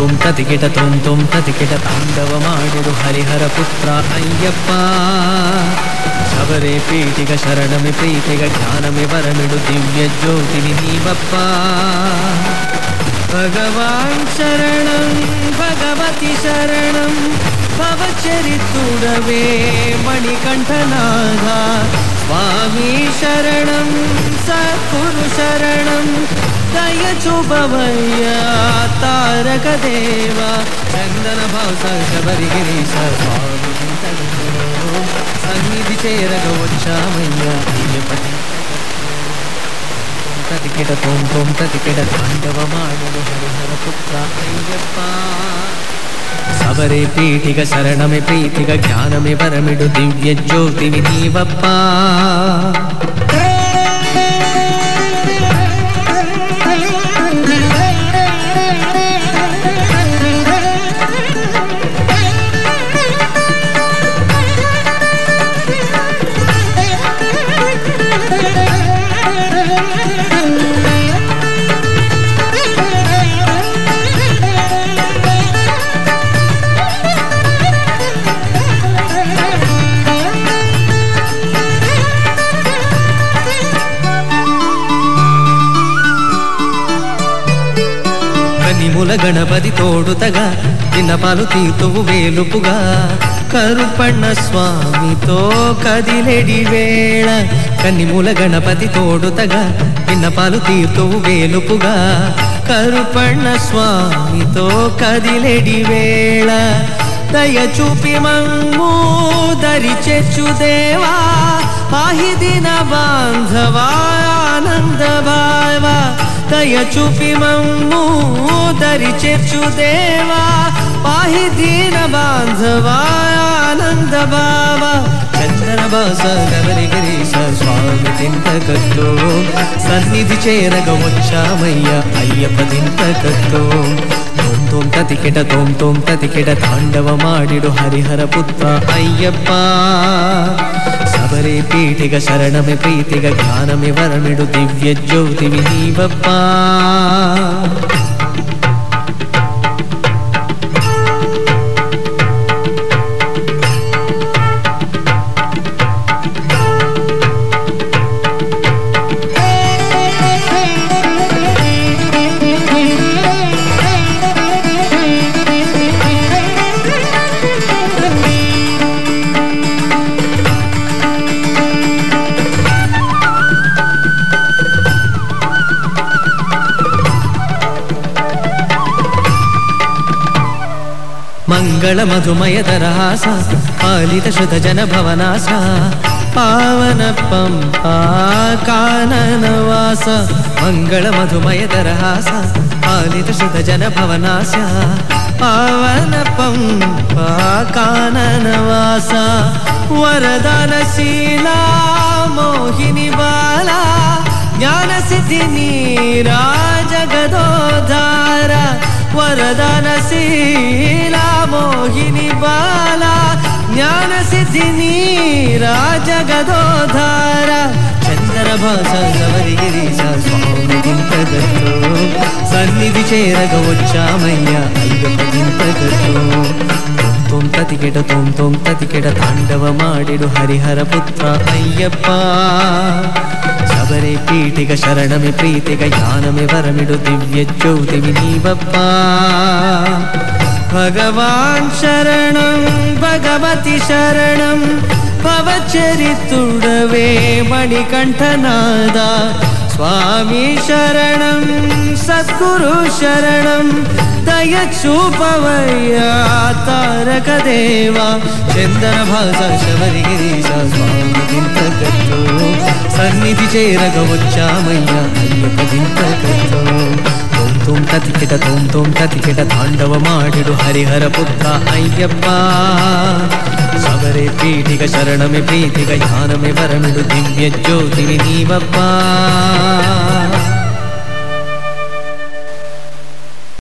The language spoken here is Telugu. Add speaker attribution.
Speaker 1: ತುಂ ತತಿಕಿಟ ತುಂ ತುಂ ತತಿಕಿಟ ತಾಂಡವ ಮಾಡಿರು ಹರಿಹರ ಪುತ್ರ ಅಯ್ಯಪ್ಪ ಶಬರೆ ಪೀಠಿಗ ಶರಣಮಿ ಪ್ರೀತಿಗ ಜ್ಞಾನಮಿ ವರಮಿಡು ದಿವ್ಯ ಜ್ಯೋತಿನಿ ನೀವಪ್ಪ ಭಗವಾನ್ ಶರಣಂ ಭಗವತಿ ಶರಣಂ ಭವಚರಿತುಡವೇ ಮಣಿಕಂಠನಾಥ ಸ್ವಾಮಿ ಶರಣಂ ಸದ್ಗುರು ಶರಣಂ దయ చూపవయ్యా తారక దేవ చందన భాష శబరిగిరీశ సన్నిధి చేరగ వచ్చామయ్యా తతికిడ తోం తోం తతికిడ తాండవమాడలు హరిహర పుత్ర అయ్యప్ప. సబరే పీఠిక శరణమే ప్రీతిక జ్ఞానమే పరమిడు దివ్య జ్యోతి నీవప్ప కనిముల గణపతి తోడుతగా విన్నపాలు తీతువు వేలుపుగా. కరుపణ స్వామితో కదిలెడి వేళ కన్నిమూల గణపతి తోడుతగా విన్నపాలు తీర్తువు వేలుపుగా. కరుపణ స్వామితో కదిలెడి వేళ దయ చూపి మమ్ము దరి చెచ్చు దేవా. పాహి దిన బాంధవా ఆనంద బావా దయ చూపి మమ్ము దరి చేర్చు దేవా. పాహి దీన బాంధవా ఆనంద భావ చందన బాస గవరి గిరీశ స్వామి తింతకట్టు సన్నిధి చేరగ వచ్చామయ్య అయ్యప్ప తింతకట్టు తోం తోం తతికిట తోం తోం తతికిట తాండవ మాడిడు హరిహర పుత్ర అయ్యప్ప. पीठिकशरणमि पीठिकज्ञानमि वर्णु दिव्यज्योतिमिहि बप्पा मङ्गलमधुमयदरहासा पालितशुतजनभवनास पावनपम्पाकाननवास पावनपं पालितशुतजनभवनास पावनपम्पाकाननवास वरदानशीला मोहिनि बाला ज्ञानसिद्धिनीरा जगदोद्धारा కాననవాస శీలా మోహిని బాల జ్ఞాన సిద్ధిని రాజగదోధార జగదోధార స్వామి సన్నిధి చేరగ వచ్చామయ్య అయ్యప్ప తోం తతికెట తోం తోం తతికెట తాండవ మాడిడు హరిహర పుత్ర అయ్యప్ప पीठिकशरणमि प्रीतिकज्ञानमि परमिणु दिव्यच्यौतिमिव भगवान् शरणं भगवति शरणं भवचरितुवे मणिकण्ठनादा स्वामी शरणं सत्कुरुशरणं दयच्छुभवया तारकदेवा चिन्तनभास शबरी स्वामी సన్నిధి చేరగ వచ్చామయ్యా అయ్యప్ప దింతగట్టు తోం తోం తతికిట తోం తోం తతికిట తాండవ హరిహర పుత్ర అయ్యప్ప. శబరే పీఠిక శరణమి ప్రీతిక జ్ఞానమి వరమిడు దివ్య జ్యోతిని నీవప్పా.